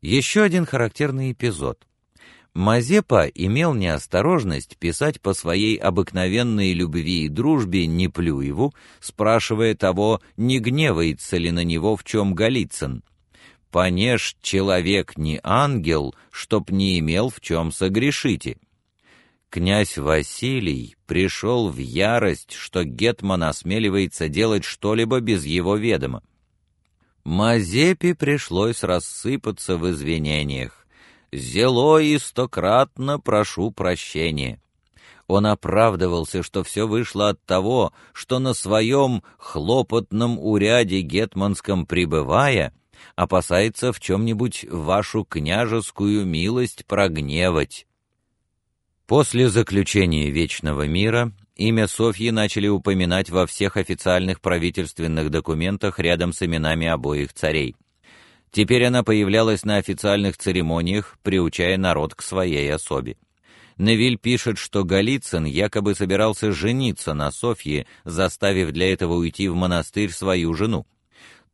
Еще один характерный эпизод. Мазепа имел неосторожность писать по своей обыкновенной любви и дружбе Неплюеву, спрашивая того, не гневается ли на него в чем Голицын. «Понеж человек не ангел, чтоб не имел в чем согрешите». Князь Василий пришел в ярость, что гетман осмеливается делать что-либо без его ведома. Мазепе пришлось рассыпаться в извинениях. «Зело и стократно прошу прощения». Он оправдывался, что все вышло от того, что на своем хлопотном уряде гетманском пребывая, опасается в чем-нибудь вашу княжескую милость прогневать. После заключения Вечного мира имя Софьи начали упоминать во всех официальных правительственных документах рядом с именами обоих царей. Теперь она появлялась на официальных церемониях, приучая народ к своей особе. Невиль пишет, что Голицын якобы собирался жениться на Софье, заставив для этого уйти в монастырь свою жену.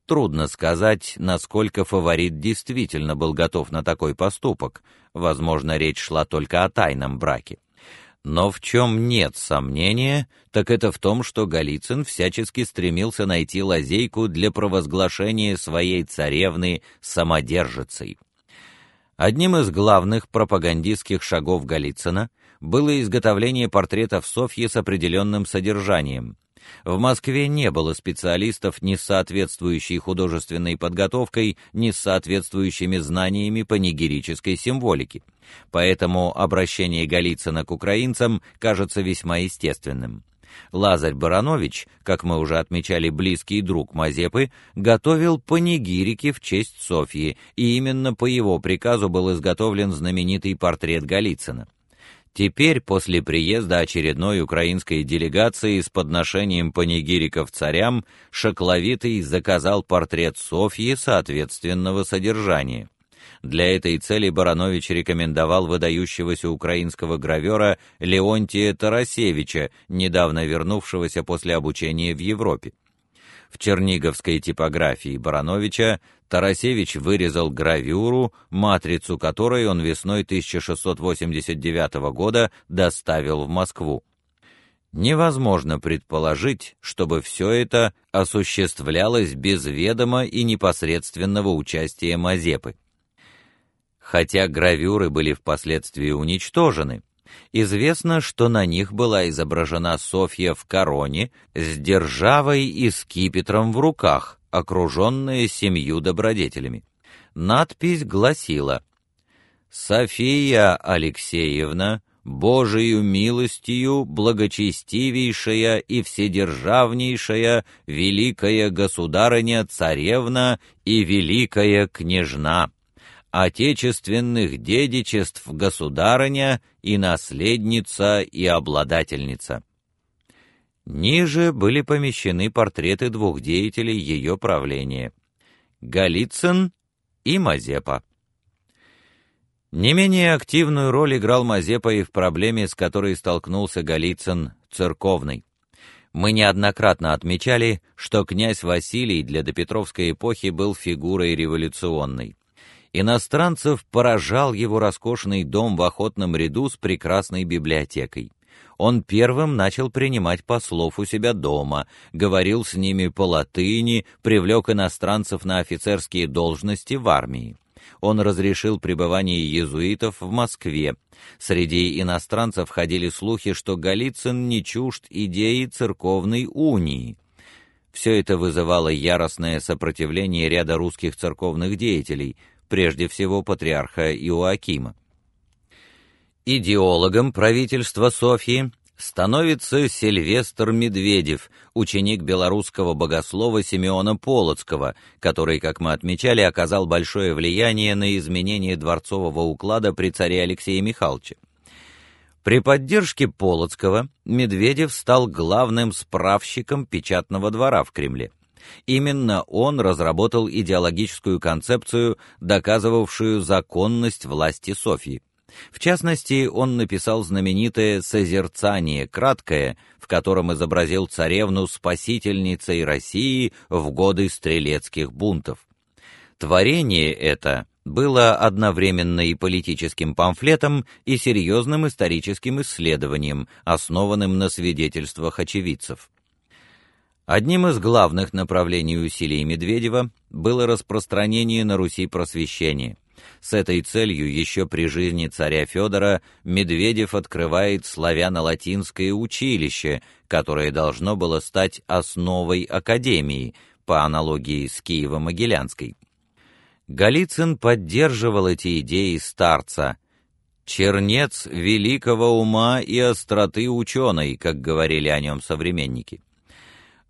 Трудно сказать, насколько фаворит действительно был готов на такой поступок. Возможно, речь шла только о тайном браке. Но в чем нет сомнения, так это в том, что Голицын всячески стремился найти лазейку для провозглашения своей царевны самодержицей. Одним из главных пропагандистских шагов Голицына было изготовление портретов Софьи с определенным содержанием. В Москве не было специалистов ни с соответствующей художественной подготовкой, ни с соответствующими знаниями панигерической символики. Поэтому обращение Голицына к украинцам кажется весьма естественным. Лазарь Баранович, как мы уже отмечали, близкий друг Мазепы, готовил панигирики в честь Софьи, и именно по его приказу был изготовлен знаменитый портрет Голицына. Теперь, после приезда очередной украинской делегации с подношением панигириков царям, Шакловитый заказал портрет Софьи соответственного содержания. Для этой цели Баранович рекомендовал выдающегося украинского гравера Леонтия Тарасевича, недавно вернувшегося после обучения в Европе. В черниговской типографии Барановича Тарасевич вырезал гравюру, матрицу которой он весной 1689 года доставил в Москву. Невозможно предположить, чтобы все это осуществлялось без ведома и непосредственного участия Мазепы. Хотя гравюры были впоследствии уничтожены, Известно, что на них была изображена Софья в короне с державой и скипетром в руках, окруженная семью добродетелями. Надпись гласила «София Алексеевна, Божию милостью, благочестивейшая и вседержавнейшая великая государыня-царевна и великая княжна» отечественных дедичеств государыня и наследница и обладательница. Ниже были помещены портреты двух деятелей ее правления — Голицын и Мазепа. Не менее активную роль играл Мазепа и в проблеме, с которой столкнулся Голицын, церковной. Мы неоднократно отмечали, что князь Василий для допетровской эпохи был фигурой революционной. Иностранцев поражал его роскошный дом в охотном ряду с прекрасной библиотекой. Он первым начал принимать послов у себя дома, говорил с ними по латыни, привлек иностранцев на офицерские должности в армии. Он разрешил пребывание иезуитов в Москве. Среди иностранцев ходили слухи, что Голицын не чужд идеи церковной унии. Все это вызывало яростное сопротивление ряда русских церковных деятелей – прежде всего патриарха Иоакима. Идеологом правительства Софии становится Сильвестр Медведев, ученик белорусского богослова Симеона Полоцкого, который, как мы отмечали, оказал большое влияние на изменение дворцового уклада при царе Алексее Михайловиче. При поддержке Полоцкого Медведев стал главным справщиком печатного двора в Кремле. Именно он разработал идеологическую концепцию, доказывавшую законность власти Софьи. В частности, он написал знаменитое «Созерцание краткое», в котором изобразил царевну спасительницей России в годы стрелецких бунтов. Творение это было одновременно и политическим памфлетом, и серьезным историческим исследованием, основанным на свидетельствах очевидцев. Одним из главных направлений усилий Медведева было распространение на Руси просвещения. С этой целью еще при жизни царя Федора Медведев открывает славяно-латинское училище, которое должно было стать основой академии, по аналогии с Киево-Могилянской. Голицын поддерживал эти идеи старца. «Чернец великого ума и остроты ученый», как говорили о нем современники.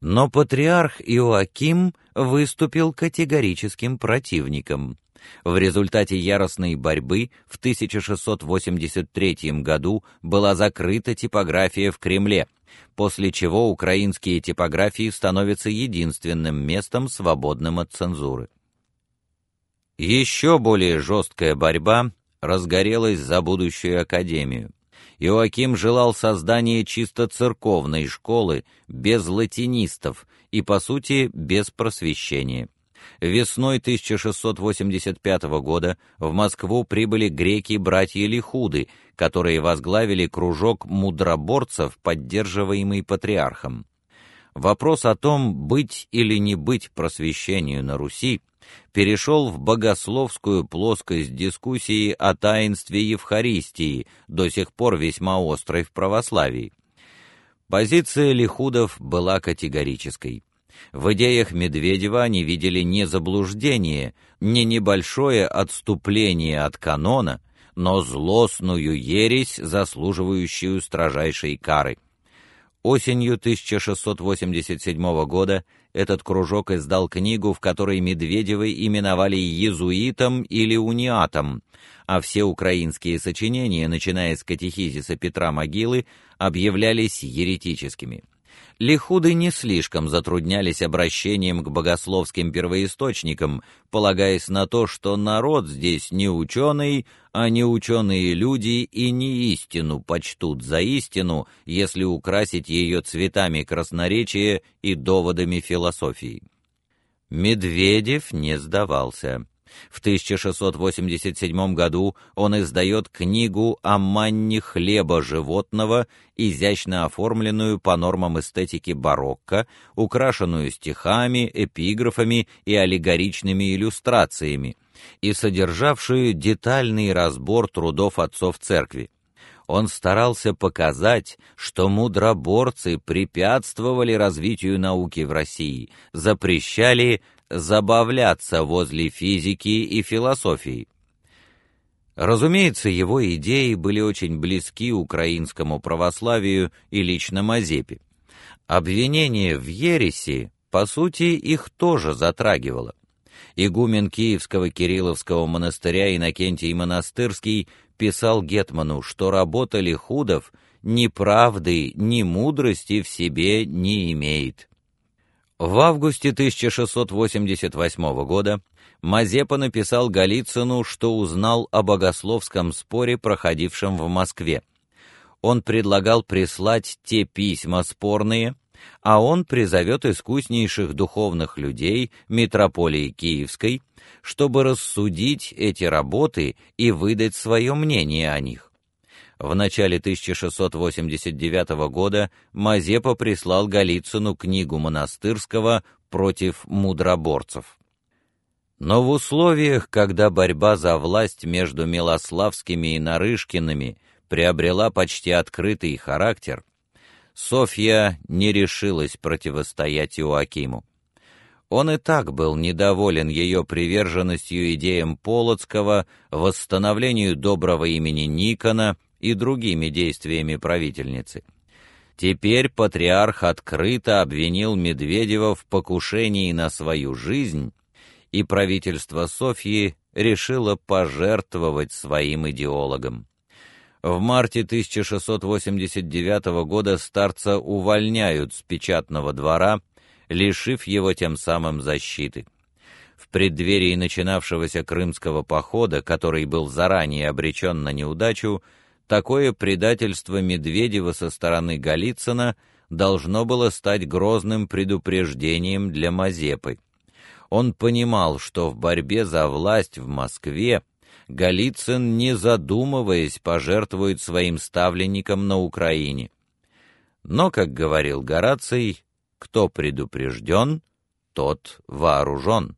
Но патриарх Иоаким выступил категорическим противником. В результате яростной борьбы в 1683 году была закрыта типография в Кремле, после чего украинские типографии становятся единственным местом, свободным от цензуры. Еще более жесткая борьба разгорелась за будущую академию. Иоаким желал создания чисто церковной школы, без латинистов и, по сути, без просвещения. Весной 1685 года в Москву прибыли греки-братья Лихуды, которые возглавили кружок мудроборцев, поддерживаемый патриархом. Вопрос о том, быть или не быть просвещению на Руси, перешел в богословскую плоскость дискуссии о таинстве Евхаристии, до сих пор весьма острой в православии. Позиция лихудов была категорической. В идеях Медведева они видели не заблуждение, не небольшое отступление от канона, но злостную ересь, заслуживающую строжайшей кары. Осенью 1687 года этот кружок издал книгу, в которой Медведевы именовали иезуитом или униатом, а все украинские сочинения, начиная с катехизиса Петра Могилы, объявлялись еретическими. Лихуды не слишком затруднялись обращением к богословским первоисточникам, полагаясь на то, что народ здесь не ученый, а не ученые люди и не истину почтут за истину, если украсить ее цветами красноречия и доводами философии. Медведев не сдавался. В 1687 году он издает книгу о манне хлеба животного, изящно оформленную по нормам эстетики барокко, украшенную стихами, эпиграфами и аллегоричными иллюстрациями, и содержавшую детальный разбор трудов отцов церкви. Он старался показать, что мудроборцы препятствовали развитию науки в России, запрещали забавляться возле физики и философии. Разумеется, его идеи были очень близки украинскому православию и лично Мазепе. Обвинение в ереси, по сути, их тоже затрагивало. Игумен Киевского Кирилловского монастыря Иннокентий Монастырский писал гетману, что работа Лихудов ни правды, ни мудрости в себе не имеет. В августе 1688 года Мазепа написал Голицыну, что узнал о богословском споре, проходившем в Москве. Он предлагал прислать те письма спорные, а он призовет искуснейших духовных людей митрополии Киевской, чтобы рассудить эти работы и выдать свое мнение о них. В начале 1689 года Мазепа прислал Голицыну книгу монастырского против мудроборцев. Но в условиях, когда борьба за власть между Милославскими и Нарышкиными приобрела почти открытый характер, Софья не решилась противостоять Иоакиму. Он и так был недоволен ее приверженностью идеям Полоцкого, восстановлению доброго имени Никона и другими действиями правительницы. Теперь патриарх открыто обвинил Медведева в покушении на свою жизнь, и правительство Софьи решило пожертвовать своим идеологам. В марте 1689 года старца увольняют с печатного двора, лишив его тем самым защиты. В преддверии начинавшегося крымского похода, который был заранее обречен на неудачу, такое предательство Медведева со стороны Голицына должно было стать грозным предупреждением для Мазепы. Он понимал, что в борьбе за власть в Москве Голицын, не задумываясь, пожертвует своим ставленникам на Украине. Но, как говорил Гораций, кто предупрежден, тот вооружен.